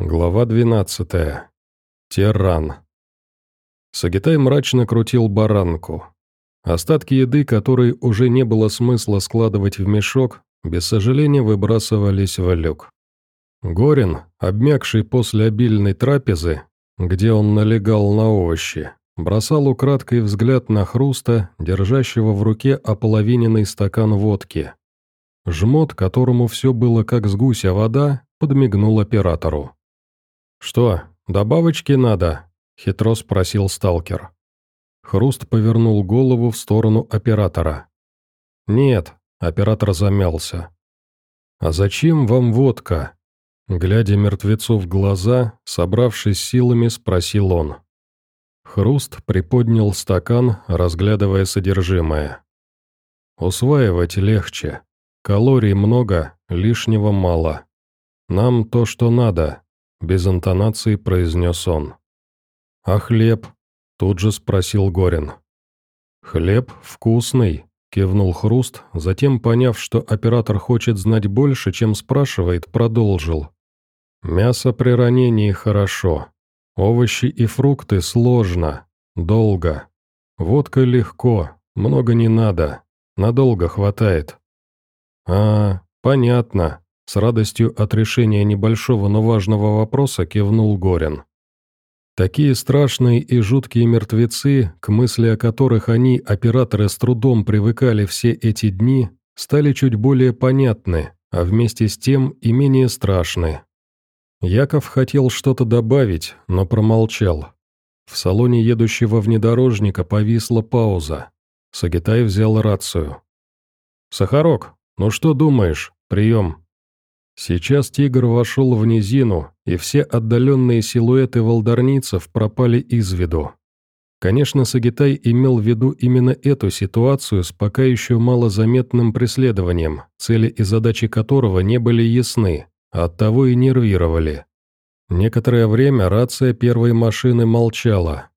Глава 12. Терран. Сагитай мрачно крутил баранку. Остатки еды, которые уже не было смысла складывать в мешок, без сожаления выбрасывались в люк. Горин, обмякший после обильной трапезы, где он налегал на овощи, бросал украдкой взгляд на хруста, держащего в руке ополовиненный стакан водки. Жмот, которому все было как с гуся вода, подмигнул оператору. «Что, добавочки надо?» — хитро спросил сталкер. Хруст повернул голову в сторону оператора. «Нет», — оператор замялся. «А зачем вам водка?» Глядя мертвецу в глаза, собравшись силами, спросил он. Хруст приподнял стакан, разглядывая содержимое. «Усваивать легче. Калорий много, лишнего мало. Нам то, что надо. Без интонации произнес он. «А хлеб?» – тут же спросил Горин. «Хлеб вкусный», – кивнул Хруст, затем, поняв, что оператор хочет знать больше, чем спрашивает, продолжил. «Мясо при ранении хорошо. Овощи и фрукты сложно, долго. Водка легко, много не надо, надолго хватает». «А, понятно», с радостью от решения небольшого, но важного вопроса кивнул Горин. Такие страшные и жуткие мертвецы, к мысли о которых они, операторы, с трудом привыкали все эти дни, стали чуть более понятны, а вместе с тем и менее страшны. Яков хотел что-то добавить, но промолчал. В салоне едущего внедорожника повисла пауза. Сагитай взял рацию. «Сахарок, ну что думаешь? Прием!» Сейчас тигр вошел в низину, и все отдаленные силуэты волдарницев пропали из виду. Конечно, Сагитай имел в виду именно эту ситуацию с пока еще малозаметным преследованием, цели и задачи которого не были ясны, а оттого и нервировали. Некоторое время рация первой машины молчала.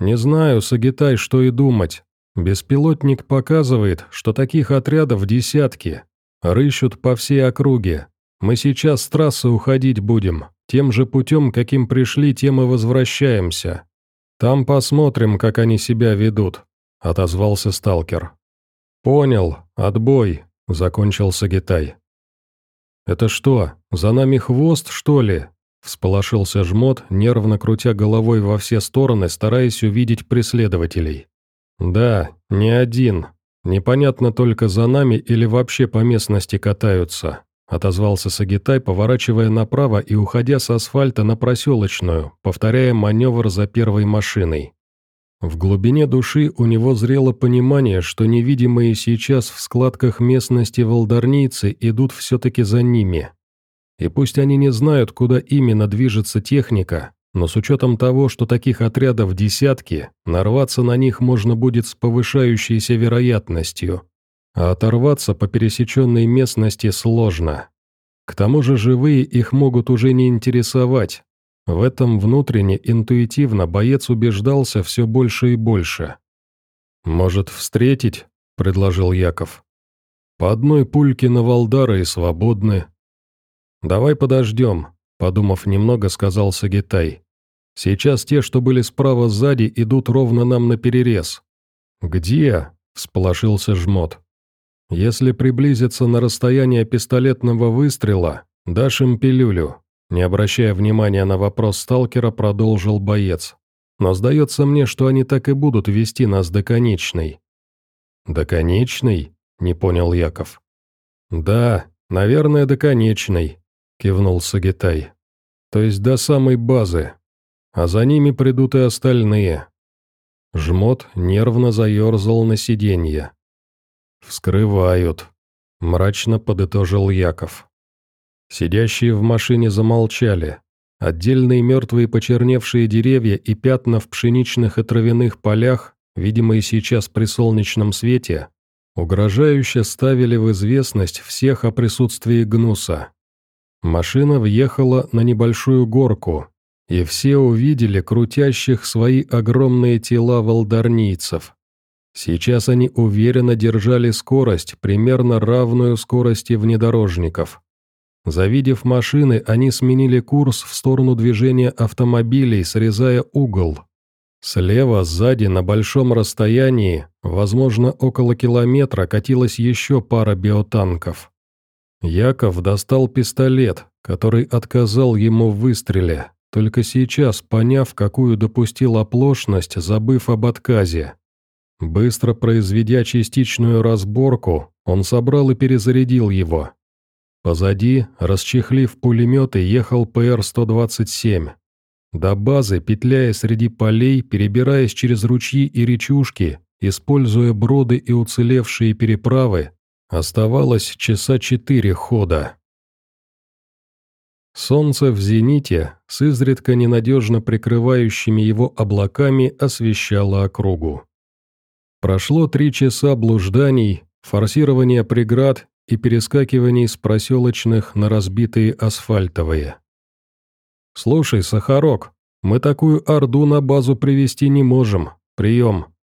«Не знаю, Сагитай, что и думать. Беспилотник показывает, что таких отрядов десятки, Рыщут по всей округе. Мы сейчас с трассы уходить будем. Тем же путем, каким пришли, тем и возвращаемся. Там посмотрим, как они себя ведут», — отозвался сталкер. «Понял. Отбой», — закончил Сагитай. «Это что, за нами хвост, что ли?» — всполошился жмот, нервно крутя головой во все стороны, стараясь увидеть преследователей. «Да, не один», «Непонятно только за нами или вообще по местности катаются», отозвался Сагитай, поворачивая направо и уходя с асфальта на проселочную, повторяя маневр за первой машиной. В глубине души у него зрело понимание, что невидимые сейчас в складках местности волдарнийцы идут все-таки за ними. И пусть они не знают, куда именно движется техника, но с учетом того, что таких отрядов десятки, нарваться на них можно будет с повышающейся вероятностью, а оторваться по пересеченной местности сложно. К тому же живые их могут уже не интересовать. В этом внутренне, интуитивно боец убеждался все больше и больше. «Может, встретить?» – предложил Яков. «По одной пульке на Валдара и свободны». «Давай подождем», Подумав немного, сказал Сагитай. «Сейчас те, что были справа сзади, идут ровно нам на перерез». «Где?» – всполошился жмот. «Если приблизиться на расстояние пистолетного выстрела, дашь им пилюлю». Не обращая внимания на вопрос сталкера, продолжил боец. «Но сдается мне, что они так и будут вести нас до конечной». «До конечной?» – не понял Яков. «Да, наверное, до конечной», кивнул Сагитай. «То есть до самой базы. А за ними придут и остальные». Жмот нервно заерзал на сиденье. «Вскрывают», — мрачно подытожил Яков. Сидящие в машине замолчали. Отдельные мертвые почерневшие деревья и пятна в пшеничных и травяных полях, видимые сейчас при солнечном свете, угрожающе ставили в известность всех о присутствии гнуса. Машина въехала на небольшую горку, и все увидели крутящих свои огромные тела волдарнийцев. Сейчас они уверенно держали скорость, примерно равную скорости внедорожников. Завидев машины, они сменили курс в сторону движения автомобилей, срезая угол. Слева, сзади, на большом расстоянии, возможно, около километра, катилась еще пара биотанков. Яков достал пистолет, который отказал ему в выстреле, только сейчас поняв, какую допустил оплошность, забыв об отказе. Быстро произведя частичную разборку, он собрал и перезарядил его. Позади, расчехлив пулеметы, ехал ПР-127. До базы, петляя среди полей, перебираясь через ручьи и речушки, используя броды и уцелевшие переправы, оставалось часа четыре хода. Солнце в зените, с изредка ненадежно прикрывающими его облаками, освещало округу. Прошло три часа блужданий, форсирования преград и перескакиваний с проселочных на разбитые асфальтовые. «Слушай, Сахарок, мы такую орду на базу привести не можем. Прием».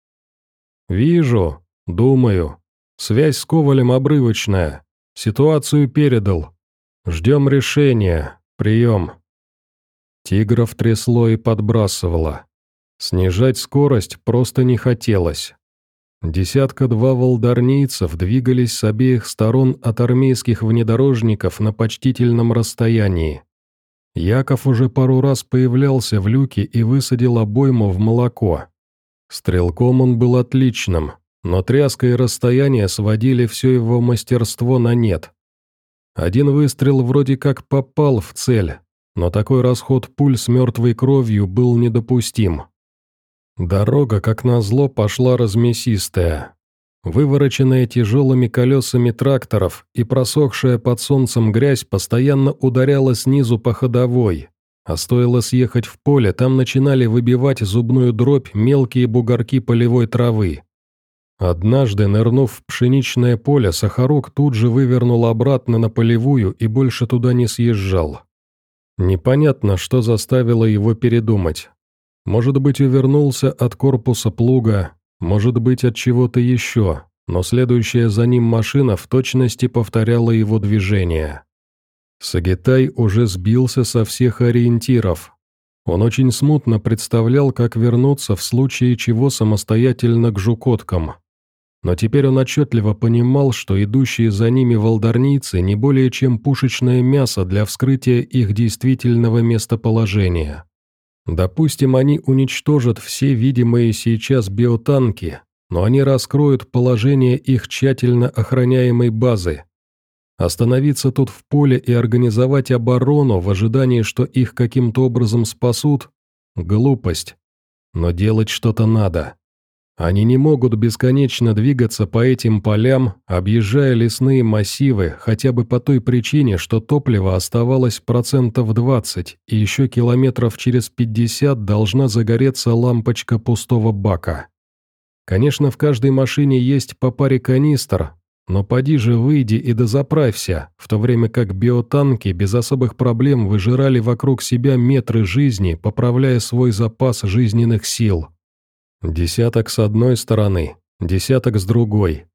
«Вижу. Думаю. Связь с Ковалем обрывочная. Ситуацию передал. Ждем решения. Прием». Тигров трясло и подбрасывало. Снижать скорость просто не хотелось. Десятка-два волдарнийцев двигались с обеих сторон от армейских внедорожников на почтительном расстоянии. Яков уже пару раз появлялся в люке и высадил обойму в молоко. Стрелком он был отличным, но тряска и расстояние сводили все его мастерство на нет. Один выстрел вроде как попал в цель, но такой расход пуль с мертвой кровью был недопустим. Дорога, как назло, пошла размесистая. Вывороченная тяжелыми колесами тракторов и просохшая под солнцем грязь постоянно ударяла снизу по ходовой, а стоило съехать в поле, там начинали выбивать зубную дробь мелкие бугорки полевой травы. Однажды, нырнув в пшеничное поле, Сахарок тут же вывернул обратно на полевую и больше туда не съезжал. Непонятно, что заставило его передумать. Может быть, увернулся от корпуса плуга, может быть, от чего-то еще, но следующая за ним машина в точности повторяла его движение. Сагитай уже сбился со всех ориентиров. Он очень смутно представлял, как вернуться в случае чего самостоятельно к жукоткам. Но теперь он отчетливо понимал, что идущие за ними волдарнийцы не более чем пушечное мясо для вскрытия их действительного местоположения. Допустим, они уничтожат все видимые сейчас биотанки, но они раскроют положение их тщательно охраняемой базы. Остановиться тут в поле и организовать оборону в ожидании, что их каким-то образом спасут – глупость. Но делать что-то надо. Они не могут бесконечно двигаться по этим полям, объезжая лесные массивы, хотя бы по той причине, что топлива оставалось процентов 20, и еще километров через 50 должна загореться лампочка пустого бака. Конечно, в каждой машине есть по паре канистр, но поди же выйди и дозаправься, в то время как биотанки без особых проблем выжирали вокруг себя метры жизни, поправляя свой запас жизненных сил. Десяток с одной стороны, десяток с другой.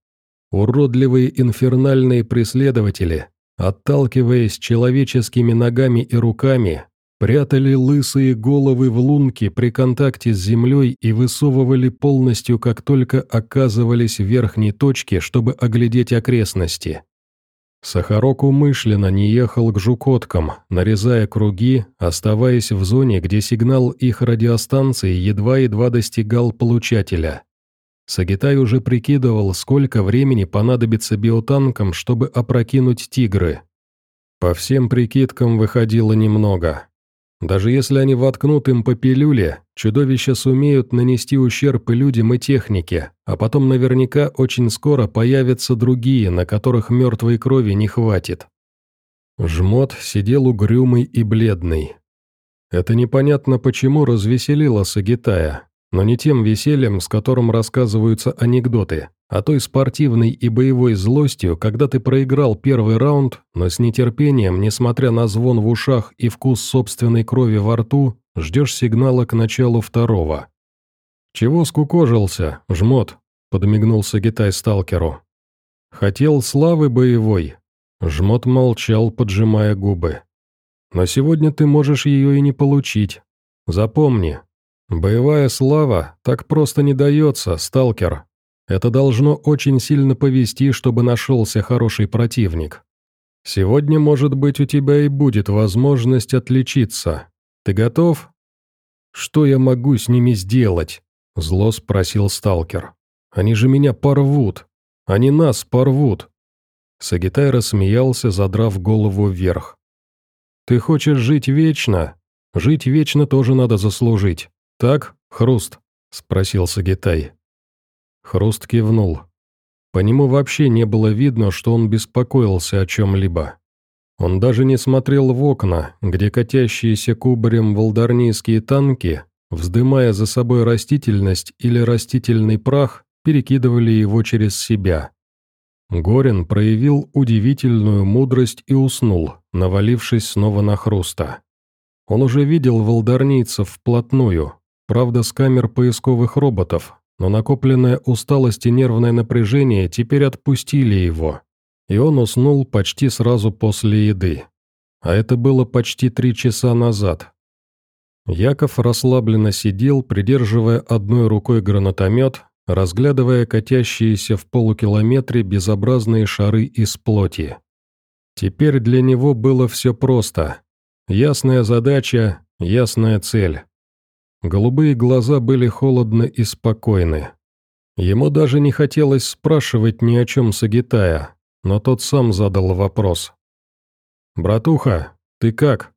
Уродливые инфернальные преследователи, отталкиваясь человеческими ногами и руками, прятали лысые головы в лунки при контакте с землей и высовывали полностью, как только оказывались в верхней точке, чтобы оглядеть окрестности. Сахарок умышленно не ехал к жукоткам, нарезая круги, оставаясь в зоне, где сигнал их радиостанции едва-едва достигал получателя. Сагитай уже прикидывал, сколько времени понадобится биотанкам, чтобы опрокинуть «Тигры». По всем прикидкам выходило немного. Даже если они воткнут им по пилюле, чудовища сумеют нанести ущерб и людям, и технике, а потом наверняка очень скоро появятся другие, на которых мертвой крови не хватит. Жмот сидел угрюмый и бледный. Это непонятно почему развеселило Сагитая, но не тем весельем, с которым рассказываются анекдоты, а той спортивной и боевой злостью, когда ты проиграл первый раунд, но с нетерпением, несмотря на звон в ушах и вкус собственной крови во рту, ждешь сигнала к началу второго. «Чего скукожился, жмот?» – подмигнулся Гитай сталкеру. «Хотел славы боевой. Жмот молчал, поджимая губы. «Но сегодня ты можешь ее и не получить. Запомни, боевая слава так просто не дается, сталкер. Это должно очень сильно повести, чтобы нашелся хороший противник. Сегодня, может быть, у тебя и будет возможность отличиться. Ты готов?» «Что я могу с ними сделать?» – зло спросил сталкер. «Они же меня порвут. Они нас порвут». Сагитай рассмеялся, задрав голову вверх. «Ты хочешь жить вечно? Жить вечно тоже надо заслужить. Так, Хруст?» – спросил Сагитай. Хруст кивнул. По нему вообще не было видно, что он беспокоился о чем-либо. Он даже не смотрел в окна, где катящиеся кубарем волдарнийские танки, вздымая за собой растительность или растительный прах, перекидывали его через себя. Горин проявил удивительную мудрость и уснул, навалившись снова на хруста. Он уже видел волдарнийцев вплотную, правда с камер поисковых роботов, но накопленная усталость и нервное напряжение теперь отпустили его, и он уснул почти сразу после еды. А это было почти три часа назад. Яков расслабленно сидел, придерживая одной рукой гранатомет, разглядывая катящиеся в полукилометре безобразные шары из плоти. Теперь для него было все просто. Ясная задача, ясная цель. Голубые глаза были холодны и спокойны. Ему даже не хотелось спрашивать ни о чем Сагитая, но тот сам задал вопрос. «Братуха, ты как?»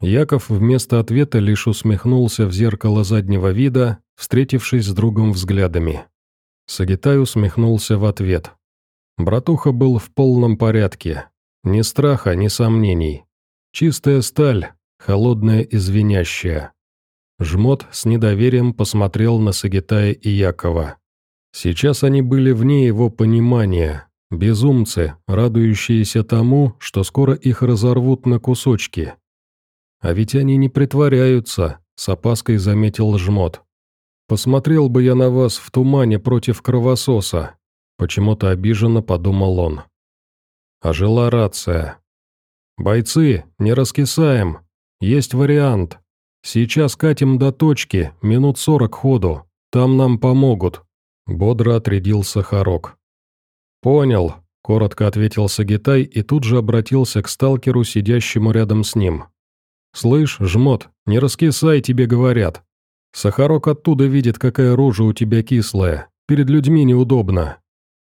Яков вместо ответа лишь усмехнулся в зеркало заднего вида, встретившись с другом взглядами. Сагитай усмехнулся в ответ. Братуха был в полном порядке. Ни страха, ни сомнений. Чистая сталь, холодная и звенящая. Жмот с недоверием посмотрел на Сагитая и Якова. Сейчас они были вне его понимания, безумцы, радующиеся тому, что скоро их разорвут на кусочки, а ведь они не притворяются, с опаской заметил жмот. Посмотрел бы я на вас в тумане против кровососа. Почему-то обиженно подумал он. Ожила рация. «Бойцы, не раскисаем. Есть вариант. Сейчас катим до точки, минут сорок ходу. Там нам помогут», — бодро отрядил Сахарок. «Понял», — коротко ответил Сагитай и тут же обратился к сталкеру, сидящему рядом с ним. «Слышь, жмот, не раскисай, тебе говорят. Сахарок оттуда видит, какая рожа у тебя кислая. Перед людьми неудобно.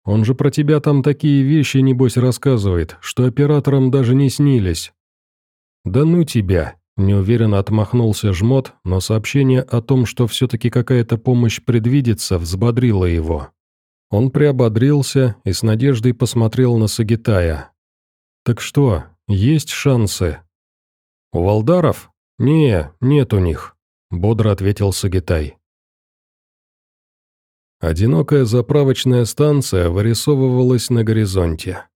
Он же про тебя там такие вещи, небось, рассказывает, что операторам даже не снились». «Да ну тебя!» – неуверенно отмахнулся жмот, но сообщение о том, что все-таки какая-то помощь предвидится, взбодрило его. Он приободрился и с надеждой посмотрел на Сагитая. «Так что, есть шансы?» «У Валдаров? Не, нет у них», — бодро ответил Сагитай. Одинокая заправочная станция вырисовывалась на горизонте.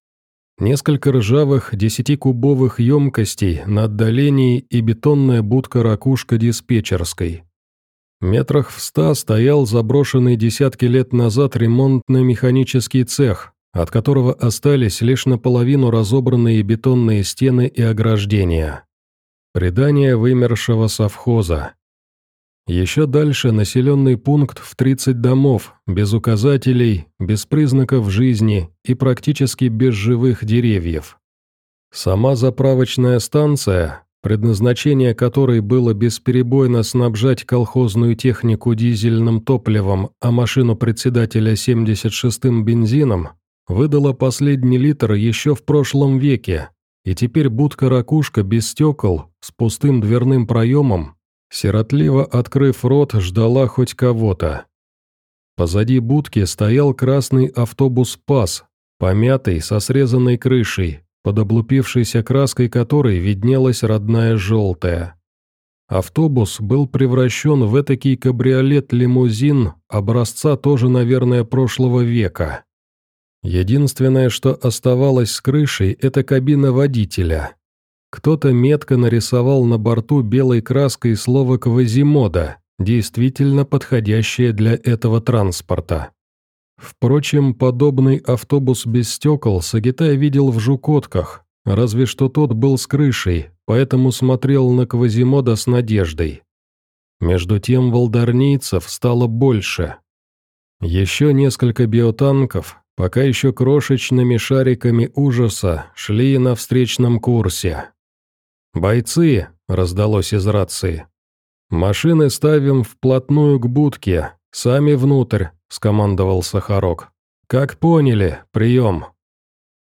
Несколько ржавых десятикубовых емкостей на отдалении и бетонная будка-ракушка диспетчерской. Метрах в ста стоял заброшенный десятки лет назад ремонтно-механический цех, от которого остались лишь наполовину разобранные бетонные стены и ограждения. Предание вымершего совхоза. Еще дальше населенный пункт в 30 домов, без указателей, без признаков жизни и практически без живых деревьев. Сама заправочная станция, предназначение которой было бесперебойно снабжать колхозную технику дизельным топливом, а машину председателя 76-м бензином, выдала последний литр еще в прошлом веке, и теперь будка-ракушка без стекол, с пустым дверным проемом, сиротливо открыв рот, ждала хоть кого-то. Позади будки стоял красный автобус «Пас», помятый, со срезанной крышей, под облупившейся краской которой виднелась родная желтая. Автобус был превращен в этакий кабриолет-лимузин образца тоже, наверное, прошлого века. Единственное, что оставалось с крышей, это кабина водителя. Кто-то метко нарисовал на борту белой краской слово «Квазимода», действительно подходящее для этого транспорта. Впрочем, подобный автобус без стекол Сагитай видел в Жукотках, разве что тот был с крышей, поэтому смотрел на Квазимода с надеждой. Между тем волдарнийцев стало больше. Еще несколько биотанков, пока еще крошечными шариками ужаса, шли на встречном курсе. «Бойцы!» — раздалось из рации. «Машины ставим вплотную к будке, сами внутрь», — скомандовал Сахарок. «Как поняли, прием».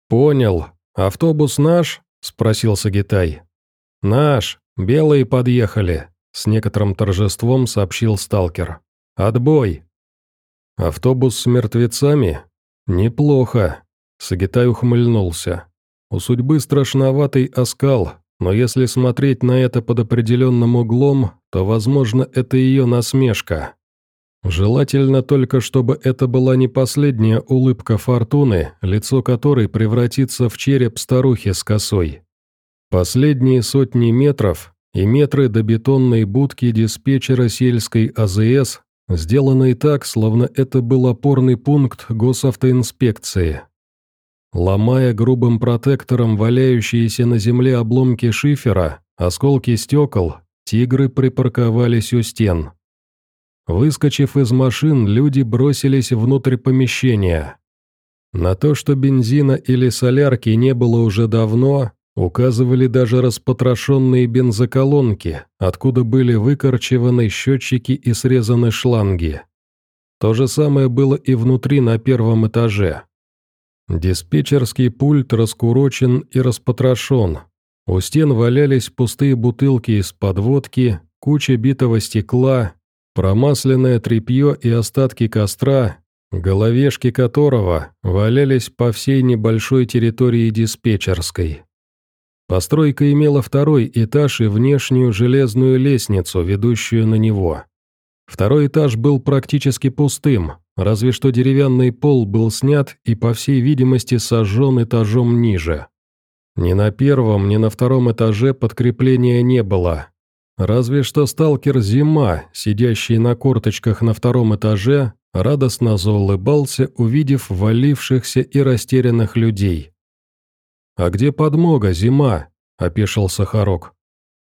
«Понял. Автобус наш?» — спросил Сагитай. «Наш. Белые подъехали», — с некоторым торжеством сообщил сталкер. «Отбой». «Автобус с мертвецами? Неплохо», — Сагитай ухмыльнулся. «У судьбы страшноватый оскал, но если смотреть на это под определенным углом, то, возможно, это ее насмешка. Желательно только, чтобы это была не последняя улыбка фортуны, лицо которой превратится в череп старухи с косой. Последние сотни метров и метры до бетонной будки диспетчера сельской АЗС, сделанные так, словно это был опорный пункт госавтоинспекции. Ломая грубым протектором валяющиеся на земле обломки шифера, осколки стекол, тигры припарковались у стен. Выскочив из машин, люди бросились внутрь помещения. На то, что бензина или солярки не было уже давно, указывали даже распотрошенные бензоколонки, откуда были выкорчеваны счетчики и срезаны шланги. То же самое было и внутри на первом этаже. Диспетчерский пульт раскурочен и распотрошен. У стен валялись пустые бутылки из подводки, куча битого стекла, промасленное тряпье и остатки костра, головешки которого валялись по всей небольшой территории диспетчерской. Постройка имела второй этаж и внешнюю железную лестницу, ведущую на него. Второй этаж был практически пустым, разве что деревянный пол был снят и, по всей видимости, сожжен этажом ниже. Ни на первом, ни на втором этаже подкрепления не было. Разве что сталкер Зима, сидящий на корточках на втором этаже, радостно заулыбался, увидев валившихся и растерянных людей. «А где подмога, Зима?» – опешил Сахарок.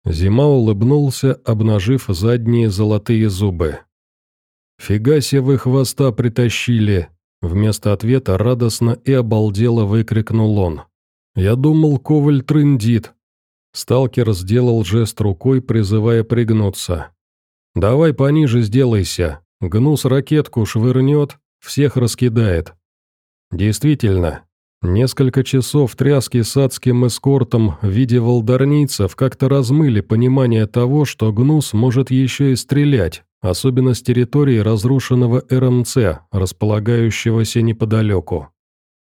Зима улыбнулся, обнажив задние золотые зубы. «Фига себе вы хвоста притащили!» Вместо ответа радостно и обалдело выкрикнул он. «Я думал, Коваль трындит». Сталкер сделал жест рукой, призывая пригнуться. «Давай пониже сделайся. Гнус ракетку швырнет, всех раскидает». Действительно, несколько часов тряски с адским эскортом в виде волдарнийцев как-то размыли понимание того, что Гнус может еще и стрелять, особенно с территории разрушенного РМЦ, располагающегося неподалеку.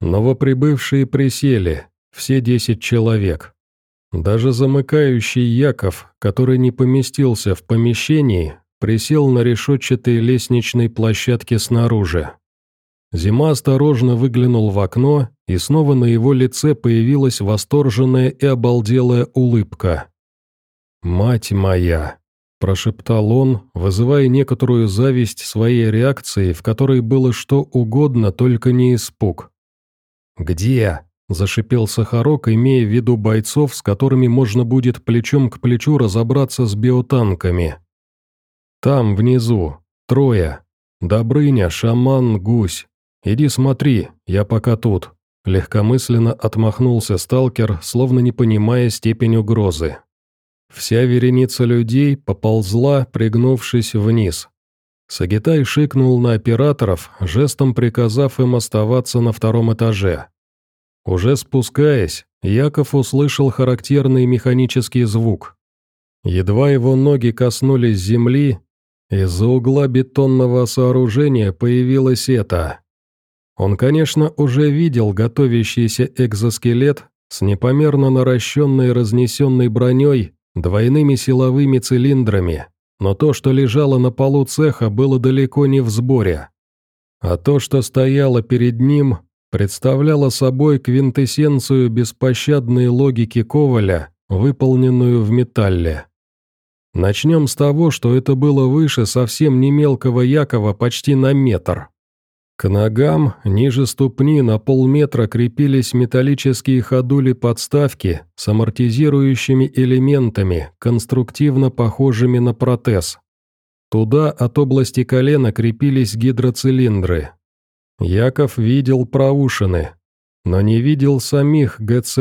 Новоприбывшие присели, все десять человек. Даже замыкающий Яков, который не поместился в помещении, присел на решетчатой лестничной площадке снаружи. Зима осторожно выглянул в окно, и снова на его лице появилась восторженная и обалделая улыбка. «Мать моя!» Прошептал он, вызывая некоторую зависть своей реакции, в которой было что угодно, только не испуг. «Где?» – зашипел Сахарок, имея в виду бойцов, с которыми можно будет плечом к плечу разобраться с биотанками. «Там, внизу. Трое. Добрыня, шаман, гусь. Иди смотри, я пока тут». Легкомысленно отмахнулся сталкер, словно не понимая степень угрозы. Вся вереница людей поползла, пригнувшись вниз. Сагитай шикнул на операторов, жестом приказав им оставаться на втором этаже. Уже спускаясь, Яков услышал характерный механический звук. Едва его ноги коснулись земли, из-за угла бетонного сооружения появилось это. Он, конечно, уже видел готовящийся экзоскелет с непомерно наращенной разнесенной броней двойными силовыми цилиндрами, но то, что лежало на полу цеха, было далеко не в сборе. А то, что стояло перед ним, представляло собой квинтэссенцию беспощадной логики Коваля, выполненную в металле. Начнем с того, что это было выше совсем не мелкого Якова почти на метр. К ногам, ниже ступни, на полметра крепились металлические ходули-подставки с амортизирующими элементами, конструктивно похожими на протез. Туда от области колена крепились гидроцилиндры. Яков видел проушины, но не видел самих ГЦ,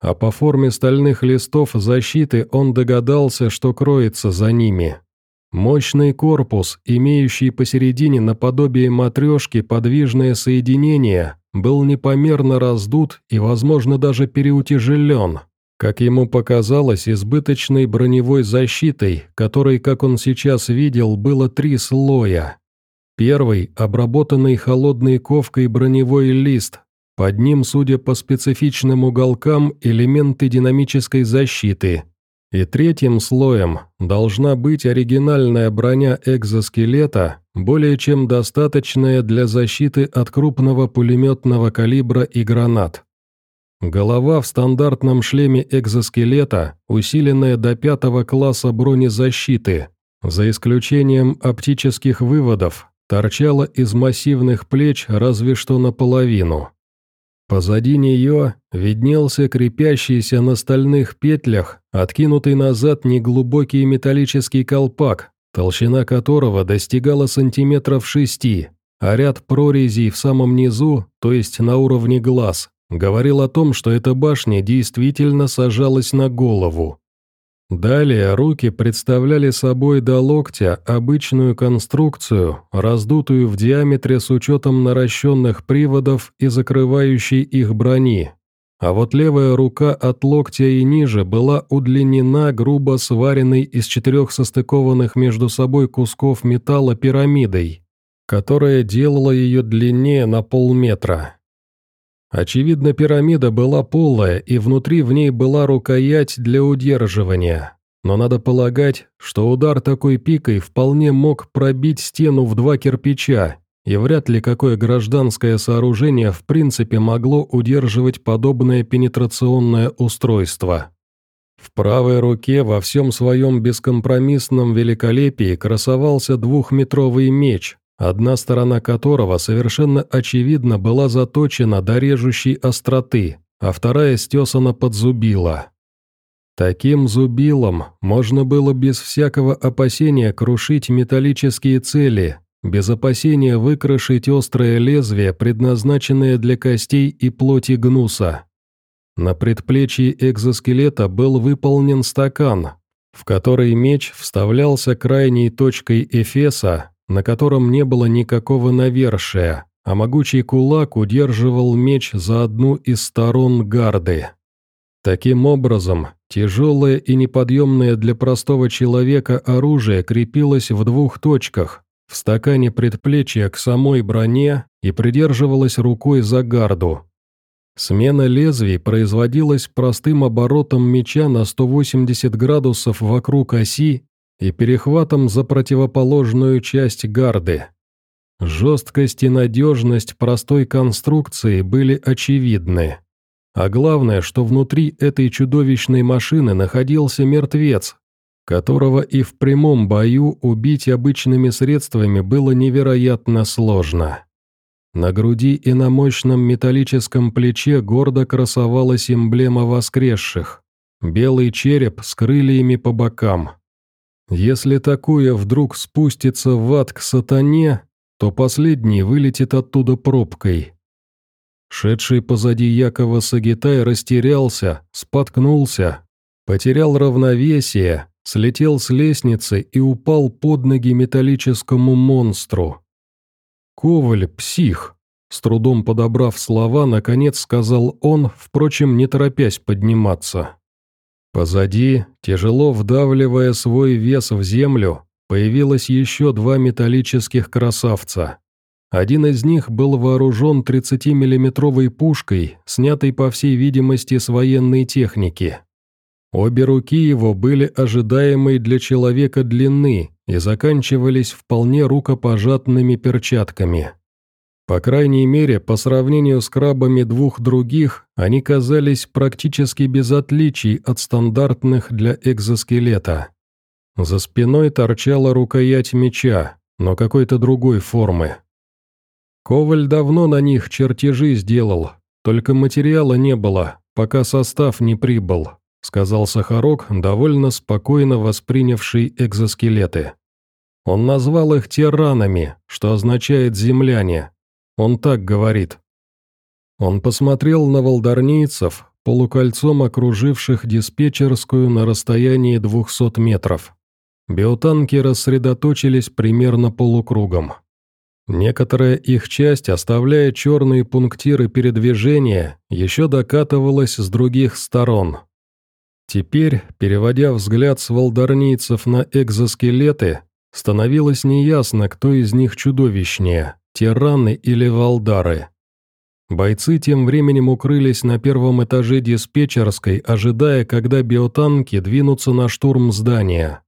а по форме стальных листов защиты он догадался, что кроется за ними. Мощный корпус, имеющий посередине наподобие матрешки подвижное соединение, был непомерно раздут и, возможно, даже переутяжелен, как ему показалось, избыточной броневой защитой, которой, как он сейчас видел, было три слоя. Первый – обработанный холодной ковкой броневой лист, под ним, судя по специфичным уголкам, элементы динамической защиты – и третьим слоем должна быть оригинальная броня экзоскелета, более чем достаточная для защиты от крупного пулеметного калибра и гранат. Голова в стандартном шлеме экзоскелета, усиленная до пятого класса бронезащиты, за исключением оптических выводов, торчала из массивных плеч разве что наполовину. Позади нее виднелся крепящийся на стальных петлях, откинутый назад неглубокий металлический колпак, толщина которого достигала сантиметров шести, а ряд прорезей в самом низу, то есть на уровне глаз, говорил о том, что эта башня действительно сажалась на голову. Далее руки представляли собой до локтя обычную конструкцию, раздутую в диаметре с учетом наращенных приводов и закрывающей их брони. А вот левая рука от локтя и ниже была удлинена грубо сваренной из четырех состыкованных между собой кусков металла пирамидой, которая делала ее длиннее на полметра. Очевидно, пирамида была полая, и внутри в ней была рукоять для удерживания. Но надо полагать, что удар такой пикой вполне мог пробить стену в два кирпича, и вряд ли какое гражданское сооружение в принципе могло удерживать подобное пенетрационное устройство. В правой руке во всем своем бескомпромиссном великолепии красовался двухметровый меч, одна сторона которого совершенно очевидно была заточена до режущей остроты, а вторая стесана под зубило. Таким зубилом можно было без всякого опасения крушить металлические цели, без опасения выкрашить острое лезвие, предназначенное для костей и плоти гнуса. На предплечье экзоскелета был выполнен стакан, в который меч вставлялся крайней точкой эфеса, на котором не было никакого навершия, а могучий кулак удерживал меч за одну из сторон гарды. Таким образом, тяжелое и неподъемное для простого человека оружие крепилось в двух точках, в стакане предплечья к самой броне и придерживалось рукой за гарду. Смена лезвий производилась простым оборотом меча на 180 градусов вокруг оси и перехватом за противоположную часть гарды. Жесткость и надежность простой конструкции были очевидны. А главное, что внутри этой чудовищной машины находился мертвец, которого и в прямом бою убить обычными средствами было невероятно сложно. На груди и на мощном металлическом плече гордо красовалась эмблема воскресших. Белый череп с крыльями по бокам. Если такое вдруг спустится в ад к сатане, то последний вылетит оттуда пробкой. Шедший позади Якова Сагитай растерялся, споткнулся, потерял равновесие, слетел с лестницы и упал под ноги металлическому монстру. «Коваль, псих!» С трудом подобрав слова, наконец сказал он, впрочем, не торопясь подниматься. Позади, тяжело вдавливая свой вес в землю, появилось еще два металлических красавца. Один из них был вооружен 30-миллиметровой пушкой, снятой, по всей видимости, с военной техники. Обе руки его были ожидаемой для человека длины и заканчивались вполне рукопожатными перчатками. По крайней мере, по сравнению с крабами двух других, они казались практически без отличий от стандартных для экзоскелета. За спиной торчала рукоять меча, но какой-то другой формы. Коваль давно на них чертежи сделал, только материала не было, пока состав не прибыл», сказал Сахарок, довольно спокойно воспринявший экзоскелеты. Он назвал их тиранами, что означает «земляне». Он так говорит. Он посмотрел на волдарнийцев, полукольцом окруживших диспетчерскую на расстоянии 200 метров. Биотанки рассредоточились примерно полукругом. Некоторая их часть, оставляя черные пунктиры передвижения, еще докатывалась с других сторон. Теперь, переводя взгляд с волдарнийцев на экзоскелеты, становилось неясно, кто из них чудовищнее – тираны или валдары. Бойцы тем временем укрылись на первом этаже диспетчерской, ожидая, когда биотанки двинутся на штурм здания.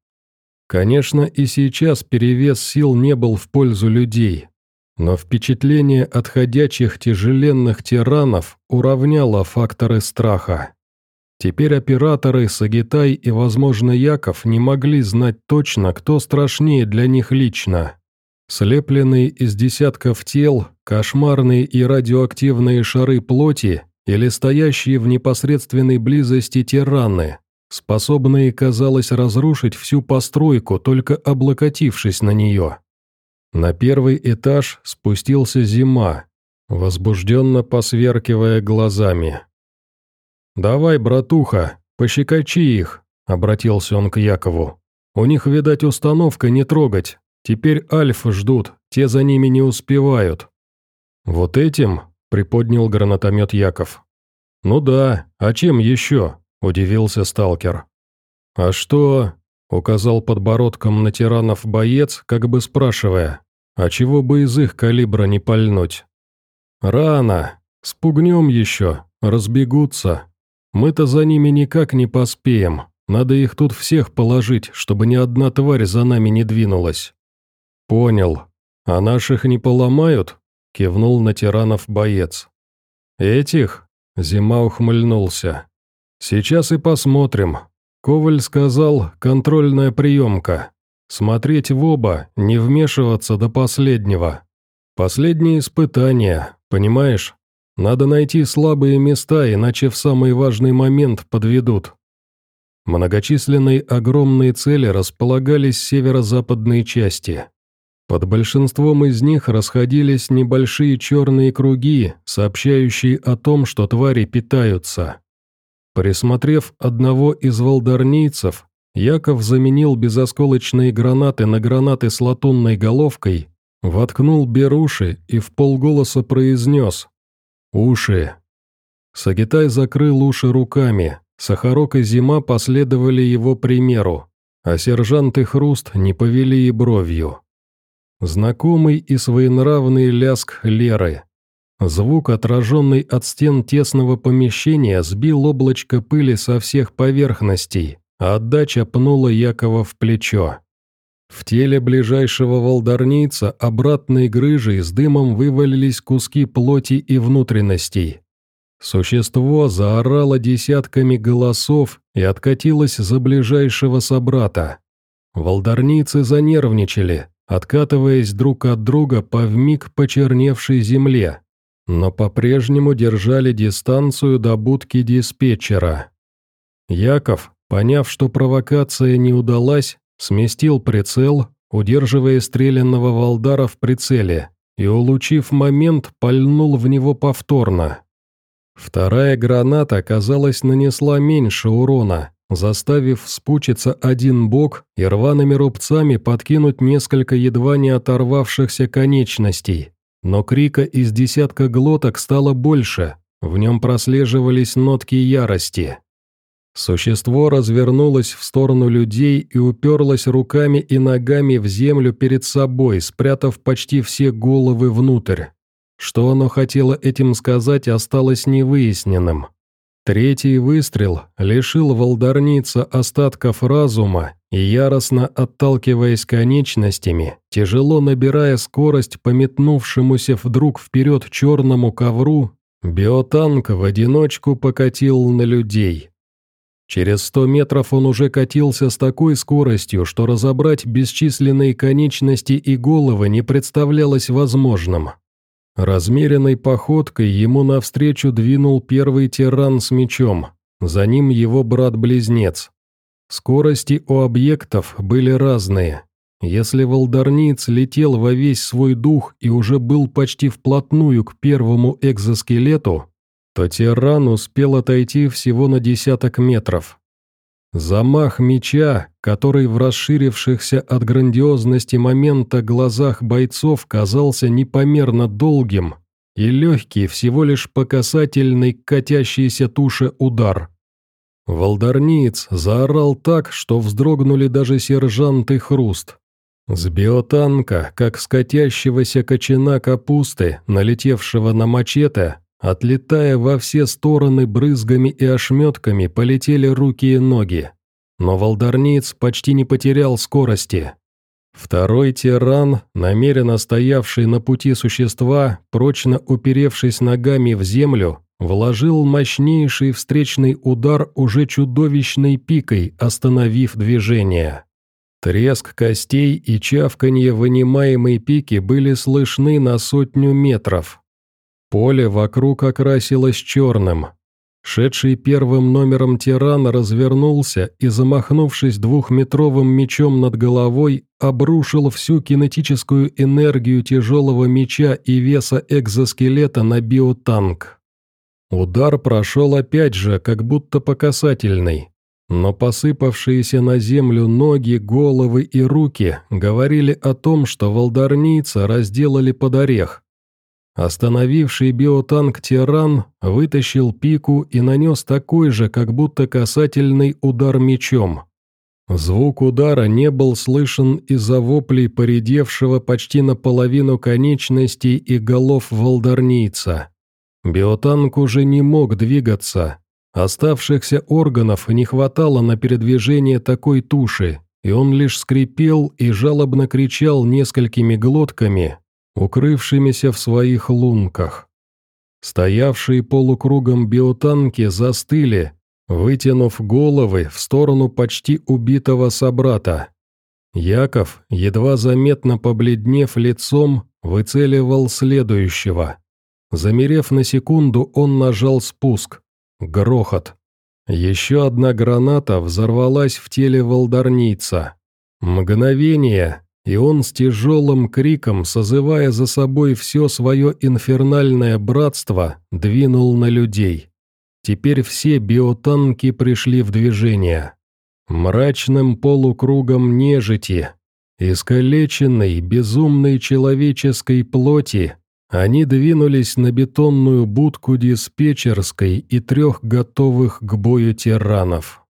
Конечно, и сейчас перевес сил не был в пользу людей, но впечатление от ходячих тяжеленных тиранов уравняло факторы страха. Теперь операторы Сагитай и, возможно, Яков не могли знать точно, кто страшнее для них лично. Слепленные из десятков тел, кошмарные и радиоактивные шары плоти или стоящие в непосредственной близости тираны, способные, казалось, разрушить всю постройку, только облокотившись на нее. На первый этаж спустился зима, возбужденно посверкивая глазами. «Давай, братуха, пощекочи их», — обратился он к Якову. «У них, видать, установка не трогать. Теперь Альф ждут, те за ними не успевают». «Вот этим?» — приподнял гранатомет Яков. «Ну да, а чем еще?» — удивился сталкер. «А что?» — указал подбородком на тиранов боец, как бы спрашивая, «а чего бы из их калибра не пальнуть?» «Рано. Спугнем еще. Разбегутся. Мы-то за ними никак не поспеем. Надо их тут всех положить, чтобы ни одна тварь за нами не двинулась». «Понял. А наших не поломают?» — кивнул на тиранов боец. «Этих?» — Зима ухмыльнулся. «Сейчас и посмотрим. Коваль сказал, контрольная приемка. Смотреть в оба, не вмешиваться до последнего. Последнее испытание, понимаешь? Надо найти слабые места, иначе в самый важный момент подведут. Многочисленные огромные цели располагались в северо-западной части. Под большинством из них расходились небольшие черные круги, сообщающие о том, что твари питаются. Присмотрев одного из волдарнийцев, Яков заменил безосколочные гранаты на гранаты с латунной головкой, воткнул беруши и в полголоса произнес «Уши». Сагитай закрыл уши руками, Сахарок и Зима последовали его примеру, а сержант и Хруст не повели и бровью. Знакомый и своенравный ляск Леры. Звук, отраженный от стен тесного помещения, сбил облачко пыли со всех поверхностей, а отдача пнула Якова в плечо. В теле ближайшего волдарнийца обратной грыжей с дымом вывалились куски плоти и внутренностей. Существо заорало десятками голосов и откатилось за ближайшего собрата. Волдарнийцы занервничали, откатываясь друг от друга по вмиг почерневшей земле, но по-прежнему держали дистанцию до будки диспетчера. Яков, поняв, что провокация не удалась, сместил прицел, удерживая стрелянного Валдара в прицеле, и, улучив момент, пальнул в него повторно. Вторая граната, казалось, нанесла меньше урона, заставив спучиться один бок и рваными рубцами подкинуть несколько едва не оторвавшихся конечностей. Но крика из десятка глоток стало больше, в нем прослеживались нотки ярости. Существо развернулось в сторону людей и уперлось руками и ногами в землю перед собой, спрятав почти все головы внутрь. Что оно хотело этим сказать, осталось невыясненным. Третий выстрел лишил волдарница остатков разума и, яростно отталкиваясь конечностями, тяжело набирая скорость по метнувшемуся вдруг вперед черному ковру, биотанк в одиночку покатил на людей. Через сто метров он уже катился с такой скоростью, что разобрать бесчисленные конечности и головы не представлялось возможным. Размеренной походкой ему навстречу двинул первый тиран с мечом, за ним его брат-близнец. Скорости у объектов были разные. Если волдарниц летел во весь свой дух и уже был почти вплотную к первому экзоскелету, то тиран успел отойти всего на десяток метров. Замах меча, который в расширившихся от грандиозности момента глазах бойцов казался непомерно долгим, и легкий, всего лишь покасательный катящийся туше удар. Волдарниц заорал так, что вздрогнули даже сержант и хруст. С биотанка, как скатящегося кочана капусты, налетевшего на мачете, Отлетая во все стороны брызгами и ошметками, полетели руки и ноги. Но волдарниц почти не потерял скорости. Второй тиран, намеренно стоявший на пути существа, прочно уперевшись ногами в землю, вложил мощнейший встречный удар уже чудовищной пикой, остановив движение. Треск костей и чавканье вынимаемой пики были слышны на сотню метров. Поле вокруг окрасилось черным. Шедший первым номером тиран развернулся и, замахнувшись двухметровым мечом над головой, обрушил всю кинетическую энергию тяжелого меча и веса экзоскелета на биотанк. Удар прошел опять же, как будто по касательной, но посыпавшиеся на землю ноги, головы и руки говорили о том, что волдарница разделали под орех. Остановивший биотанк «Тиран» вытащил пику и нанес такой же, как будто касательный удар мечом. Звук удара не был слышен из-за воплей поредевшего почти наполовину конечностей и голов волдарнийца. Биотанк уже не мог двигаться. Оставшихся органов не хватало на передвижение такой туши, и он лишь скрипел и жалобно кричал несколькими глотками, укрывшимися в своих лунках. Стоявшие полукругом биотанки застыли, вытянув головы в сторону почти убитого собрата. Яков, едва заметно побледнев лицом, выцеливал следующего. Замерев на секунду, он нажал спуск. Грохот. Еще одна граната взорвалась в теле волдарнийца. Мгновение, и он с тяжелым криком, созывая за собой все свое инфернальное братство, двинул на людей. Теперь все биотанки пришли в движение. Мрачным полукругом нежити, искалеченной, безумной человеческой плоти, они двинулись на бетонную будку диспетчерской и трех готовых к бою тиранов.